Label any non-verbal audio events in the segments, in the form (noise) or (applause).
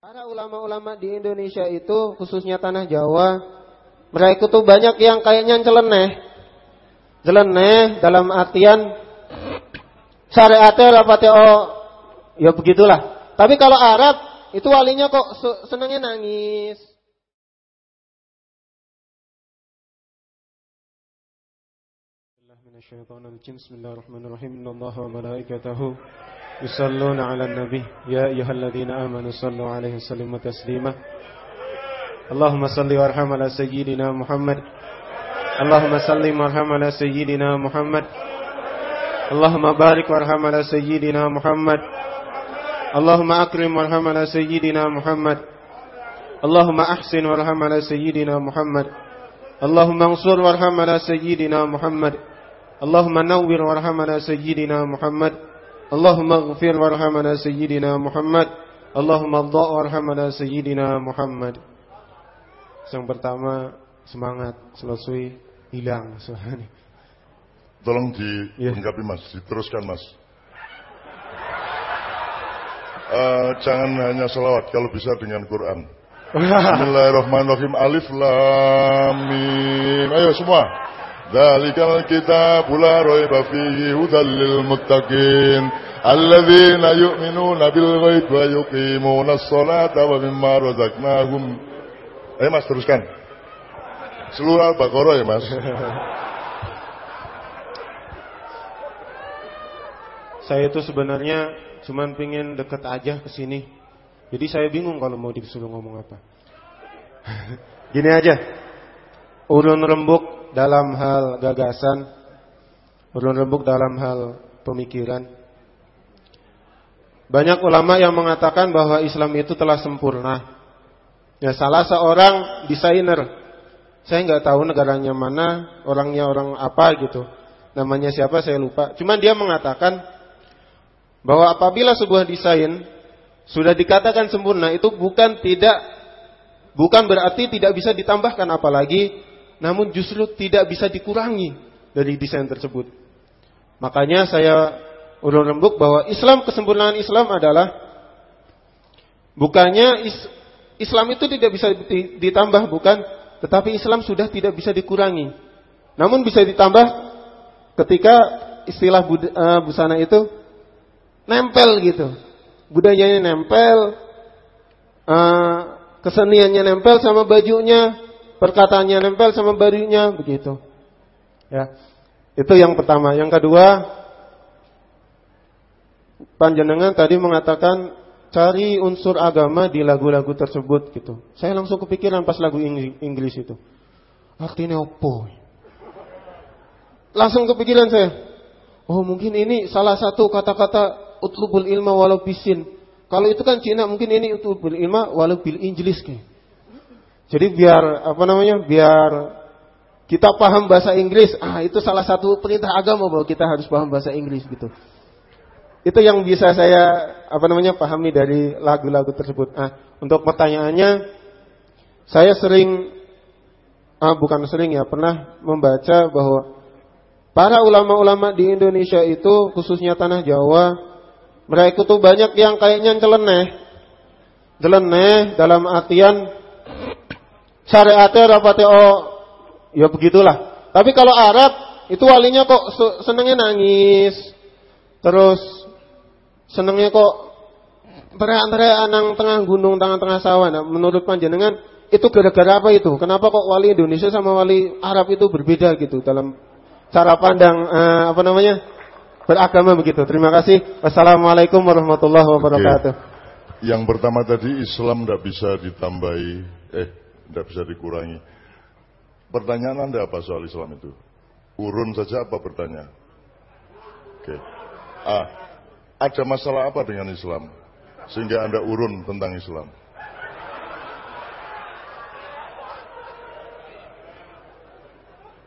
Para ulama-ulama di Indonesia itu khususnya tanah Jawa, mereka tuh banyak yang kayaknya celeneh. Celeneh dalam artian syariatnya rapatnya oh ya begitulah. Tapi kalau Arab itu walinya kok senangnya nangis. Bismillahirrahmanirrahim. Innallaha wa malaikatahu يصلون على النبي. يا أيها الذين آمنوا صلوا عليه وسلموا تسليما. اللهم صل وارحم على سيدنا محمد. اللهم صل وارحم على سيدنا محمد. اللهم بارك وارحم على سيدنا محمد. اللهم أكرم وارحم على سيدنا محمد. اللهم أحسن وارحم على سيدنا محمد. اللهم انصر وارحم على سيدنا محمد. اللهم نور وارحم على سيدنا محمد. اللهم اغفر وارحمنا سيدنا محمد اللهم ضاء وارحمنا سيدنا Muhammad yang pertama semangat selesai hilang soalnya tolong dilengkapi mas diteruskan mas uh, jangan hanya selawat kalau bisa dengan Quran (laughs) Bismillahirrahmanirrahim Alif Lam Mim ayo semua Raiba fihi hudal lil muttaqin alladzina yu'minuna bil ghaib wa yuqimuna as-salata wa mimma razaqnahum Ayo Mas teruskan. Seluruh Al-Baqarah ya Mas. (laughs) saya itu sebenarnya cuman pingin deket aja ke sini. Jadi saya bingung kalau mau disuruh ngomong apa. (laughs) Gini aja. Urun rembuk dalam hal gagasan, ulun rembuk dalam hal pemikiran. Banyak ulama yang mengatakan bahwa Islam itu telah sempurna. Ya salah seorang desainer, saya nggak tahu negaranya mana, orangnya orang apa gitu, namanya siapa saya lupa. Cuman dia mengatakan bahwa apabila sebuah desain sudah dikatakan sempurna itu bukan tidak bukan berarti tidak bisa ditambahkan apalagi namun justru tidak bisa dikurangi dari desain tersebut. Makanya saya ulun rembuk bahwa Islam kesempurnaan Islam adalah bukannya Islam itu tidak bisa ditambah bukan, tetapi Islam sudah tidak bisa dikurangi. Namun bisa ditambah ketika istilah eh, busana itu nempel gitu. Budayanya nempel, uh, keseniannya nempel sama bajunya, perkataannya nempel sama barunya begitu. Ya. Itu yang pertama. Yang kedua, panjenengan tadi mengatakan cari unsur agama di lagu-lagu tersebut gitu. Saya langsung kepikiran pas lagu Inggris itu. Artinya apa? Langsung kepikiran saya. Oh mungkin ini salah satu kata-kata utlubul ilma walau bisin. Kalau itu kan Cina mungkin ini utlubul ilma walau bil Inggris kayak. Jadi biar apa namanya? Biar kita paham bahasa Inggris. Ah, itu salah satu perintah agama bahwa kita harus paham bahasa Inggris gitu. Itu yang bisa saya apa namanya pahami dari lagu-lagu tersebut. Ah, untuk pertanyaannya saya sering ah bukan sering ya, pernah membaca bahwa para ulama-ulama di Indonesia itu khususnya tanah Jawa mereka tuh banyak yang kayaknya celeneh. Celeneh dalam artian syariatnya rapatnya oh ya begitulah. Tapi kalau Arab itu walinya kok senengnya nangis. Terus senengnya kok teriak-teriak anang tengah gunung, tengah-tengah sawah. Nah, menurut panjenengan itu gara-gara apa itu? Kenapa kok wali Indonesia sama wali Arab itu berbeda gitu dalam cara pandang uh, apa namanya? beragama begitu. Terima kasih. Wassalamualaikum warahmatullahi wabarakatuh. Oke. Yang pertama tadi Islam tidak bisa ditambahi eh tidak bisa dikurangi. Pertanyaan Anda apa soal Islam itu? Urun saja apa bertanya? Oke. Ah, ada masalah apa dengan Islam? Sehingga Anda urun tentang Islam.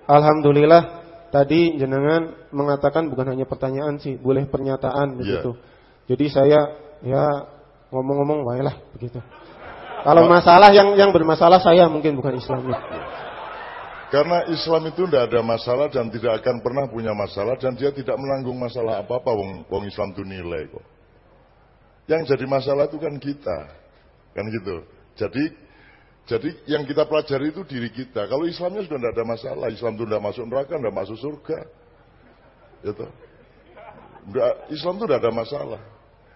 Alhamdulillah tadi jenengan mengatakan bukan hanya pertanyaan sih, boleh pernyataan iya. begitu. Yeah. Jadi saya ya ngomong-ngomong baiklah begitu. Kalau masalah yang yang bermasalah saya mungkin bukan Islamnya. Karena Islam itu tidak ada masalah dan tidak akan pernah punya masalah dan dia tidak menanggung masalah apa-apa wong, wong Islam itu nilai kok. Yang jadi masalah itu kan kita. Kan gitu. Jadi jadi yang kita pelajari itu diri kita. Kalau Islamnya sudah tidak ada masalah, Islam itu tidak masuk neraka, tidak masuk surga. Gitu. Islam itu tidak ada masalah.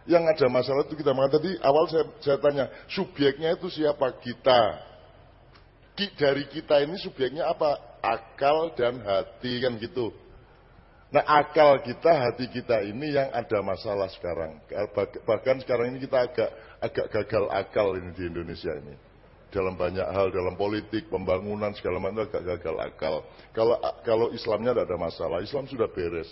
Yang ada masalah itu kita mengatakan tadi awal saya, saya tanya subjeknya itu siapa kita? Dari kita ini subjeknya apa? Akal dan hati kan gitu. Nah akal kita, hati kita ini yang ada masalah sekarang. Bahkan sekarang ini kita agak agak gagal akal ini di Indonesia ini. Dalam banyak hal, dalam politik, pembangunan segala macam agak gagal akal. Kalau kalau Islamnya tidak ada masalah, Islam sudah beres.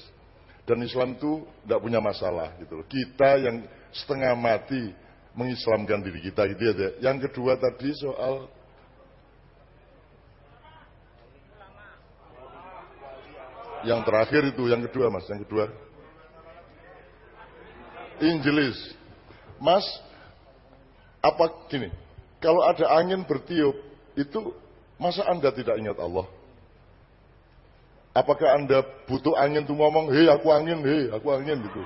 Dan Islam itu tidak punya masalah gitu Kita yang setengah mati mengislamkan diri kita gitu aja. Yang kedua tadi soal Yang terakhir itu, yang kedua mas, yang kedua. Injelis. Mas, apa gini, kalau ada angin bertiup, itu masa Anda tidak ingat Allah? Apakah Anda butuh angin untuk ngomong, hei aku angin, hei aku angin gitu.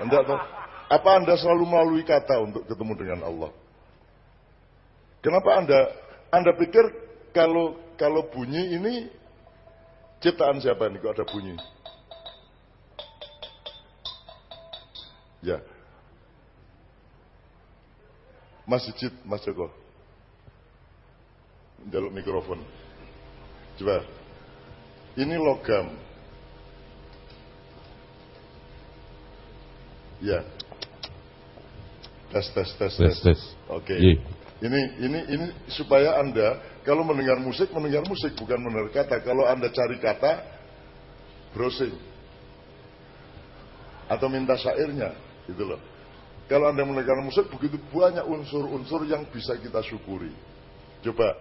Anda tahu? Apa Anda selalu melalui kata untuk ketemu dengan Allah? Kenapa Anda Anda pikir kalau kalau bunyi ini Ciptaan siapa ini kok ada bunyi? Ya. Mas Cid, Mas Joko. Jaluk mikrofon. Coba. Ini logam. Ya. Tes, tes, tes, tes. tes. Oke. Okay. Ini ini ini supaya Anda kalau mendengar musik mendengar musik bukan mendengar kata. Kalau Anda cari kata browsing atau minta syairnya gitu loh. Kalau Anda mendengar musik begitu banyak unsur-unsur yang bisa kita syukuri. Coba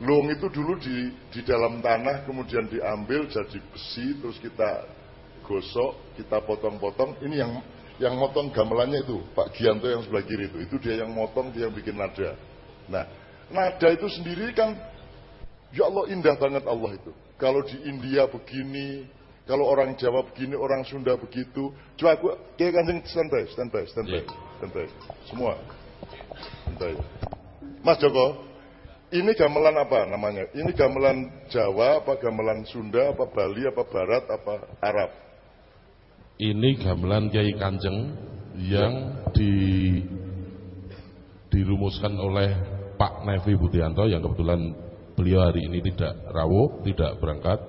Lung itu dulu di, di dalam tanah kemudian diambil jadi besi terus kita gosok, kita potong-potong. Ini yang yang motong gamelannya itu Pak Gianto yang sebelah kiri itu. Itu dia yang motong dia yang bikin nada. Nah nada itu sendiri kan ya Allah indah banget Allah itu. Kalau di India begini kalau orang Jawa begini orang Sunda begitu. Coba aku kayak kancing standby standby standby standby. Semua. Standby. Mas Joko ini gamelan apa namanya ini gamelan Jawa apa gamelan Sunda apa Bali apa Barat apa Arab ini gamelan Kiai Kanjeng yang di dirumuskan oleh Pak Nevi Budianto yang kebetulan beliau hari ini tidak rawuh, tidak berangkat.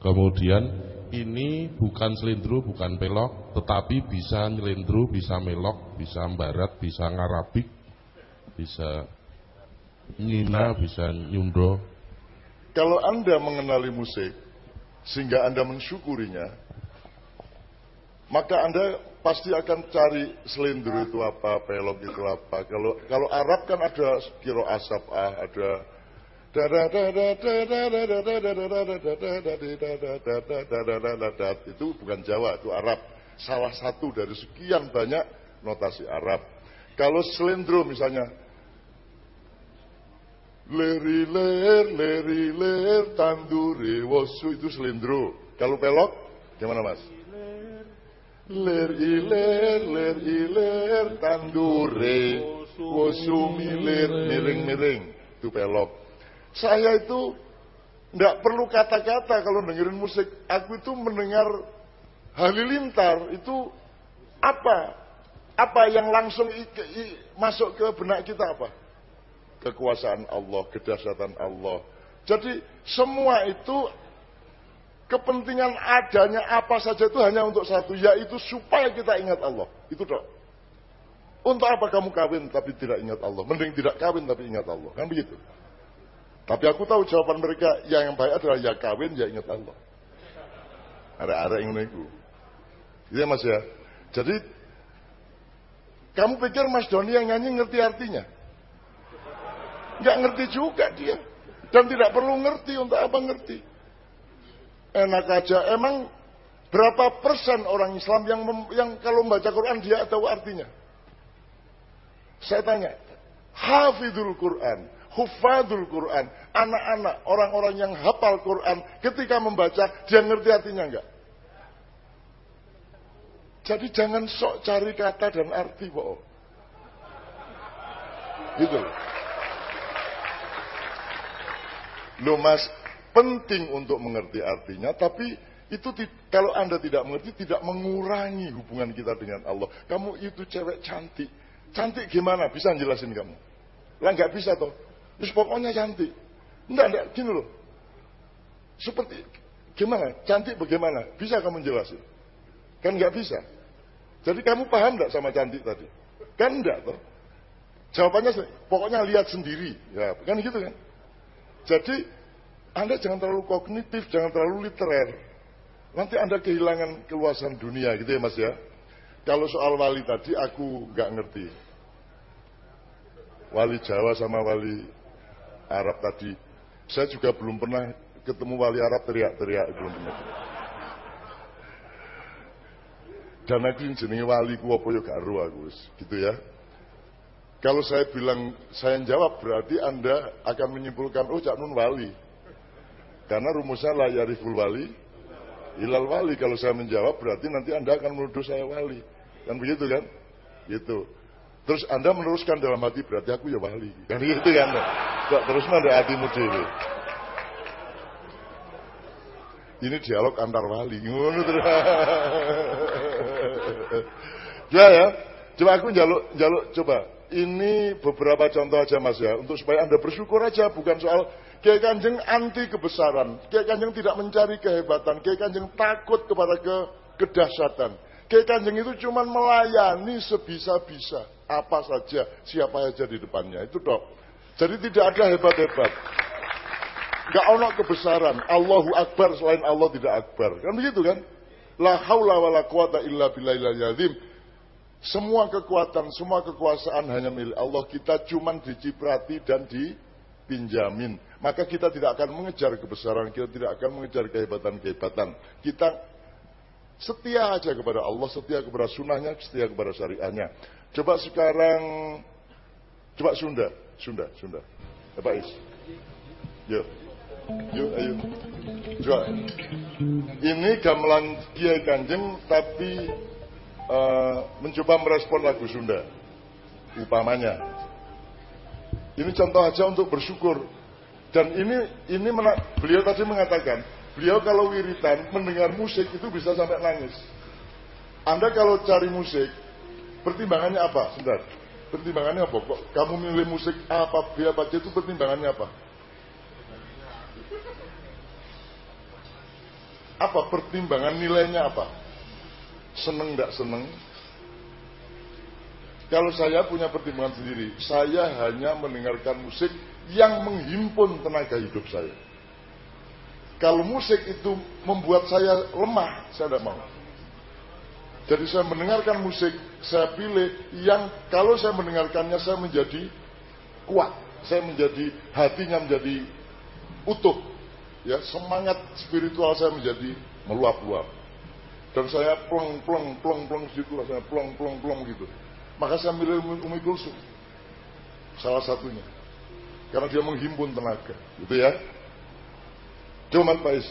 Kemudian ini bukan selindru, bukan pelok, tetapi bisa nyelindru, bisa melok, bisa barat, bisa ngarabik, bisa nyina, bisa nyundo. Kalau Anda mengenali musik, sehingga Anda mensyukurinya, maka Anda pasti akan cari selindru itu apa, pelok itu apa. Kalau kalau Arab kan ada kiro asap ah, ada itu bukan Jawa, itu Arab. Salah satu dari sekian banyak notasi Arab. Kalau selindro misalnya leri ler leri ler tanduri wosu itu selindro. Kalau pelok gimana Mas? Ler iler, ler iler, tandure, wosumilir, miring-miring. Itu pelok. Saya itu tidak perlu kata-kata kalau dengerin musik. Aku itu mendengar halilintar itu apa? Apa yang langsung i, masuk ke benak kita apa? Kekuasaan Allah, kedahsyatan Allah. Jadi semua itu Kepentingan adanya apa saja itu hanya untuk satu, yaitu supaya kita ingat Allah. Itu dok. Untuk apa kamu kawin tapi tidak ingat Allah? Mending tidak kawin tapi ingat Allah. Kan begitu. Tapi aku tahu jawaban mereka yang yang baik adalah ya kawin ya ingat Allah. Ada-ada yang itu. Iya mas ya. Jadi kamu pikir Mas Doni yang nyanyi ngerti artinya? Nggak ngerti juga dia. Dan tidak perlu ngerti untuk apa ngerti. Enak aja. Emang berapa persen orang Islam yang yang kalau membaca Quran dia tahu artinya? Saya tanya, hafidul Quran, hufadul Quran, anak-anak, orang-orang yang hafal Quran, ketika membaca, dia ngerti artinya enggak? Jadi jangan sok cari kata dan arti, bohong. Gitu loh. Mas, penting untuk mengerti artinya, tapi itu kalau Anda tidak mengerti tidak mengurangi hubungan kita dengan Allah. Kamu itu cewek cantik. Cantik gimana? Bisa jelasin kamu? Lah nggak bisa toh. Terus pokoknya cantik. Enggak, enggak, gini loh. Seperti gimana? Cantik bagaimana? Bisa kamu jelasin? Kan nggak bisa. Jadi kamu paham nggak sama cantik tadi? Kan enggak toh. Jawabannya pokoknya lihat sendiri. Ya, kan gitu kan? Jadi Anda jangan terlalu kognitif, jangan terlalu literer. Nanti Anda kehilangan keluasan dunia gitu ya Mas ya. Kalau soal wali tadi aku nggak ngerti. Wali Jawa sama wali Arab tadi. Saya juga belum pernah ketemu wali Arab teriak-teriak belum pernah. Dan aku jenenge wali ku apa ya gak aku gitu ya. Kalau saya bilang saya jawab berarti Anda akan menyimpulkan oh Cak Nun wali. Karena rumusnya la yariful wali ilal wali. Kalau saya menjawab berarti nanti Anda akan menuduh saya wali. Kan begitu kan? Gitu. Terus Anda meneruskan dalam hati berarti aku ya wali. Kan gitu kan? Kok terus ada hatimu dewi. Ini dialog antar wali. (laughs) Ya ya. Coba aku jaluk jaluk coba ini beberapa contoh aja mas ya, untuk supaya anda bersyukur aja, bukan soal Kiai Kanjeng anti kebesaran, Kiai Kanjeng tidak mencari kehebatan, Kiai Kanjeng takut kepada ke kedahsyatan. Kiai Kanjeng itu cuma melayani sebisa-bisa, apa saja, siapa saja di depannya, itu dok. Jadi tidak ada hebat-hebat. Gak ono kebesaran, Allahu Akbar selain Allah tidak Akbar. Kan begitu kan? La haula wa la quwata illa billahil. Semua kekuatan, semua kekuasaan hanya milik Allah. Kita cuma diciprati dan dipinjamin. Maka kita tidak akan mengejar kebesaran, kita tidak akan mengejar kehebatan-kehebatan. Kita setia aja kepada Allah, setia kepada sunnahnya, setia kepada syariahnya. Coba sekarang, coba Sunda, Sunda, Sunda. Apa Is? Yuk, yuk, ayo. Coba. Ini gamelan Kiai Kanjeng, tapi uh, mencoba merespon lagu Sunda. Upamanya. Ini contoh aja untuk bersyukur. Dan ini ini beliau tadi mengatakan, beliau kalau wiritan mendengar musik itu bisa sampai nangis. Anda kalau cari musik, pertimbangannya apa? Sebentar. Pertimbangannya apa? Kok kamu milih musik apa, biar baca itu pertimbangannya apa? Apa pertimbangan nilainya apa? Seneng nggak seneng? Kalau saya punya pertimbangan sendiri saya hanya mendengarkan musik yang menghimpun tenaga hidup saya. Kalau musik itu membuat saya lemah saya tidak mau. Jadi saya mendengarkan musik saya pilih yang kalau saya mendengarkannya saya menjadi kuat saya menjadi hatinya menjadi utuh. Ya semangat spiritual saya menjadi meluap-luap dan saya plong plong plong plong situ saya plong plong plong gitu. Maka saya milih Umi Kulsum. Salah satunya. Karena dia menghimpun tenaga. Gitu ya. Cuman Pak Is,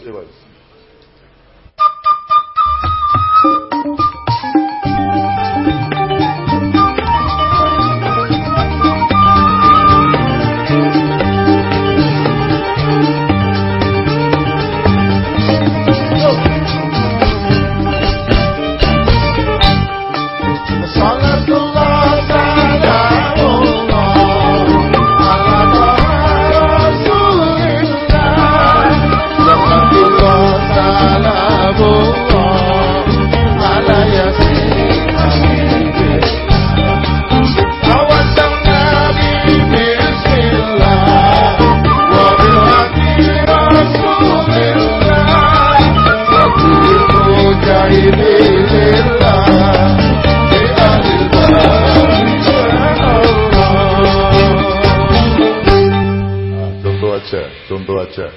Is.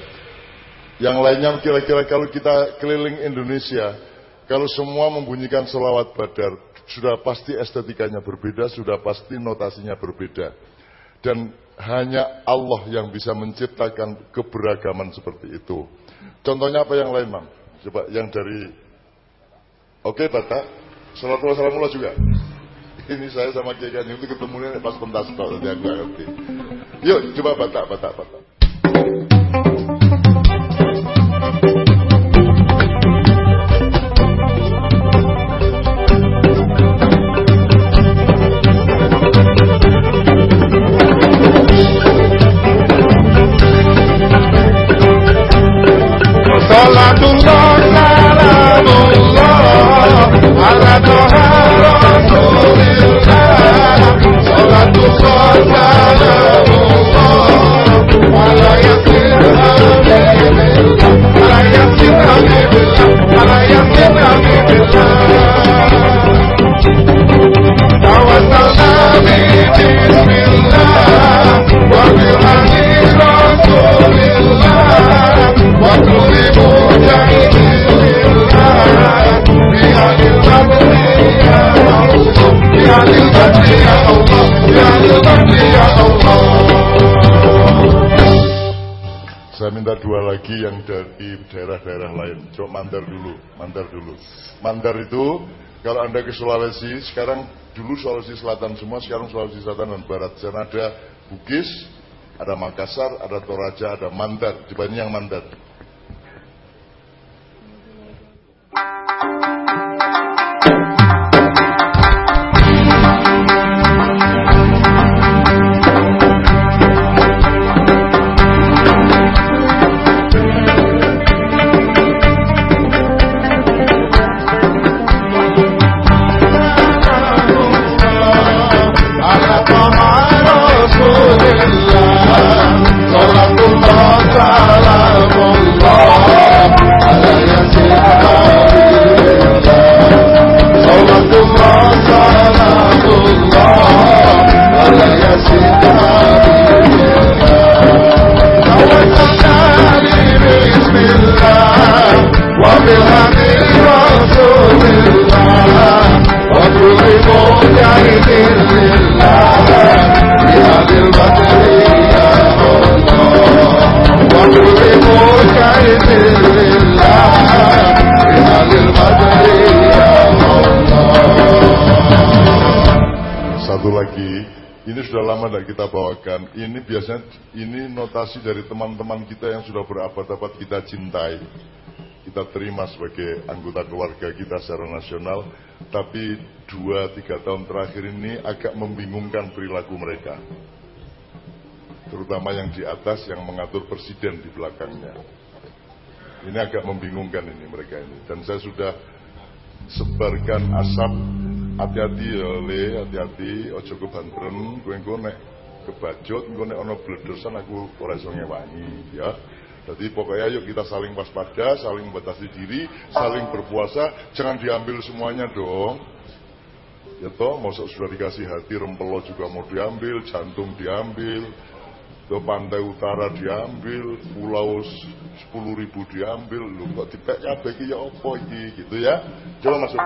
Yang lainnya kira-kira kalau kita keliling Indonesia, kalau semua membunyikan selawat badar, sudah pasti estetikanya berbeda, sudah pasti notasinya berbeda. Dan hanya Allah yang bisa menciptakan keberagaman seperti itu. Contohnya apa yang lain, Mam? Coba yang dari Oke, Batak. Salatu wassalamullah juga. ini saya sama Kiai itu ketemunya pas pentas tok nanti aku ngerti. Yuk coba batak batak batak. Lagi yang dari daerah-daerah lain. Coba mandar dulu, mandar dulu. Mandar itu kalau anda ke Sulawesi, sekarang dulu Sulawesi Selatan semua, sekarang Sulawesi Selatan dan Barat. Sana ada Bugis, ada Makassar, ada Toraja, ada Mandar. Ini yang Mandar. Satu lagi, ini sudah lama tidak kita bawakan. Ini biasanya ini notasi dari teman-teman kita yang sudah berabad-abad kita cintai. Kita terima sebagai anggota keluarga kita secara nasional. Tapi dua tiga tahun terakhir ini agak membingungkan perilaku mereka. Terutama yang di atas yang mengatur presiden di belakangnya. Ini agak membingungkan ini mereka ini. Dan saya sudah sebarkan asap hati-hati ya le hati-hati. Ojo kebantren kowe engko nek kebajut engko nek ana bledosan aku ora iso ya. Jadi pokoknya yuk kita saling waspada, saling membatasi diri, saling berpuasa, jangan diambil semuanya dong. Ya toh, masuk sudah dikasih hati, rempelo juga mau diambil, jantung diambil, ke pantai utara diambil, pulau 10 ribu diambil, lu kok iki ya apa iki gitu ya. Coba masuk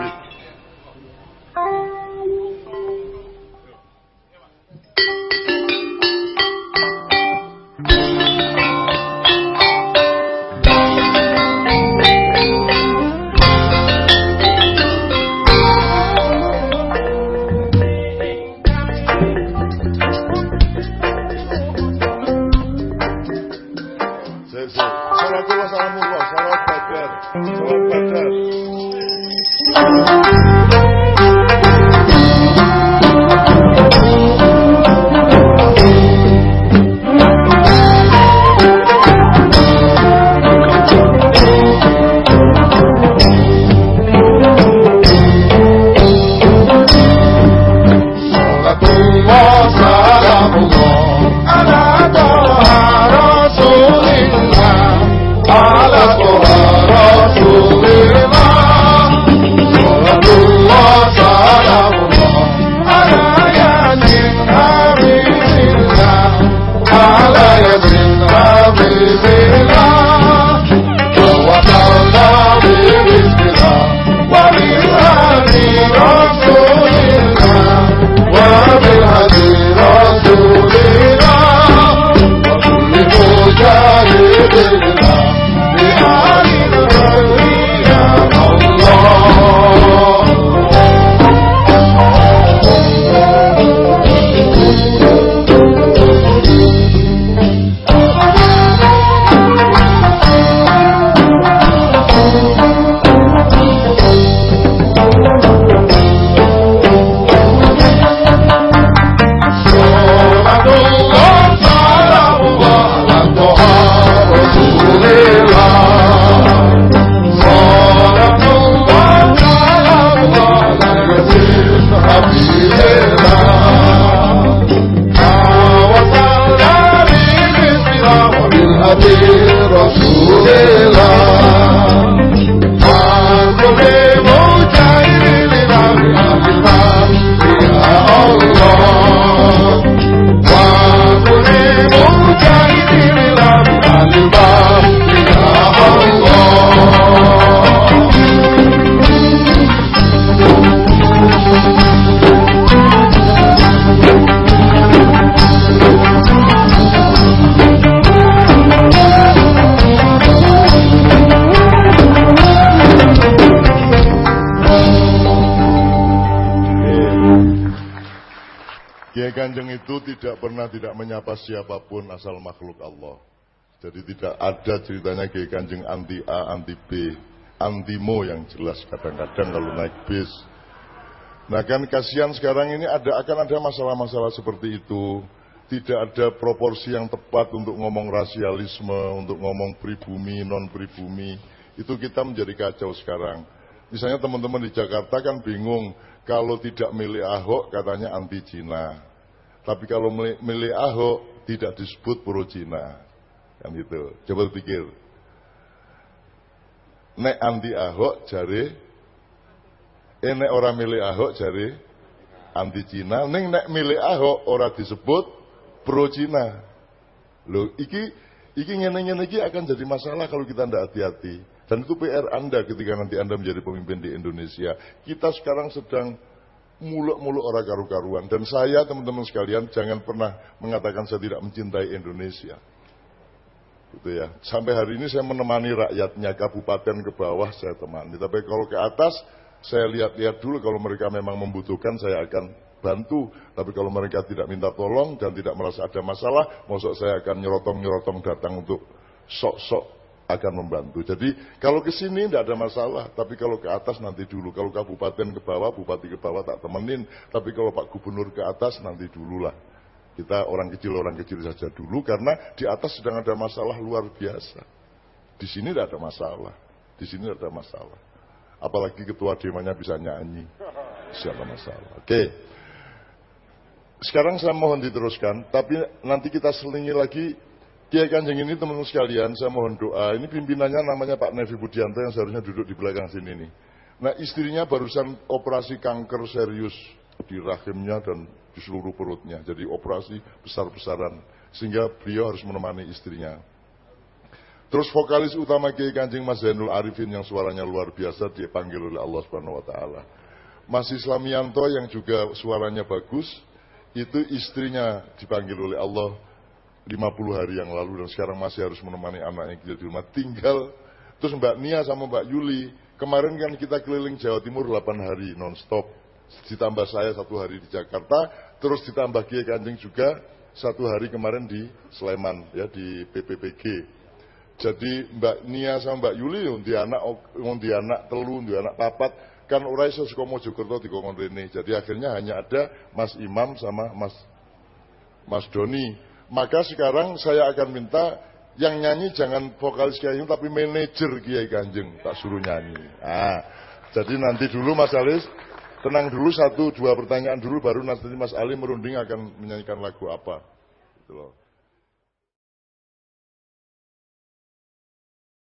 Tidak pernah tidak menyapa siapa pun asal makhluk Allah. Jadi tidak ada ceritanya Kiai Kanjeng anti A, anti B, anti Mo yang jelas kadang-kadang kalau naik bis. Nah kan kasihan sekarang ini ada akan ada masalah-masalah seperti itu. Tidak ada proporsi yang tepat untuk ngomong rasialisme, untuk ngomong pribumi, non pribumi. Itu kita menjadi kacau sekarang. Misalnya teman-teman di Jakarta kan bingung kalau tidak milih Ahok katanya anti Cina. Tapi kalau milih Ahok tidak disebut pro Cina. Kan gitu. Coba pikir. Nek anti Ahok jari eh nek orang milih Ahok jari anti Cina, neng nek milih Ahok ora disebut pro Cina. Loh, iki iki ngene-ngene iki akan jadi masalah kalau kita tidak hati-hati. Dan itu PR Anda ketika nanti Anda menjadi pemimpin di Indonesia. Kita sekarang sedang muluk-muluk orang karu-karuan. Dan saya teman-teman sekalian jangan pernah mengatakan saya tidak mencintai Indonesia. Gitu ya. Sampai hari ini saya menemani rakyatnya kabupaten ke bawah saya temani. Tapi kalau ke atas saya lihat-lihat dulu kalau mereka memang membutuhkan saya akan bantu. Tapi kalau mereka tidak minta tolong dan tidak merasa ada masalah, maksud saya akan nyerotong-nyerotong datang untuk sok-sok akan membantu. Jadi kalau ke sini tidak ada masalah, tapi kalau ke atas nanti dulu. Kalau kabupaten ke bawah, bupati ke bawah tak temenin. Tapi kalau Pak Gubernur ke atas nanti dululah. Kita orang kecil orang kecil saja dulu karena di atas sedang ada masalah luar biasa. Di sini tidak ada masalah. Di sini tidak ada masalah. Apalagi ketua demanya bisa nyanyi. Siapa masalah. Oke. Sekarang saya mohon diteruskan, tapi nanti kita selingi lagi Kiai Kanjeng ini teman-teman sekalian, saya mohon doa. Ini pimpinannya namanya Pak Nevi Budianto yang seharusnya duduk di belakang sini nih. Nah istrinya barusan operasi kanker serius di rahimnya dan di seluruh perutnya. Jadi operasi besar-besaran. Sehingga beliau harus menemani istrinya. Terus vokalis utama Kiai Kanjeng Mas Zainul Arifin yang suaranya luar biasa dipanggil oleh Allah Subhanahu wa taala. Mas Islamianto yang juga suaranya bagus, itu istrinya dipanggil oleh Allah 50 hari yang lalu dan sekarang masih harus menemani anaknya kecil di rumah. Tinggal terus Mbak Nia sama Mbak Yuli kemarin kan kita keliling Jawa Timur 8 hari nonstop. Ditambah saya satu hari di Jakarta, terus ditambah Kiai Kanjeng juga satu hari kemarin di Sleman ya di PPPG. Jadi Mbak Nia sama Mbak Yuli di anak di anak telu, di anak papat kan ora iso Mojokerto dikongkon rene. Jadi akhirnya hanya ada Mas Imam sama Mas Mas Doni maka sekarang saya akan minta yang nyanyi jangan vokalis Kiai tapi manajer Kiai Kanjeng tak suruh nyanyi. Ah, jadi nanti dulu Mas Alis tenang dulu satu dua pertanyaan dulu baru nanti Mas Ali merunding akan menyanyikan lagu apa. Gitu loh.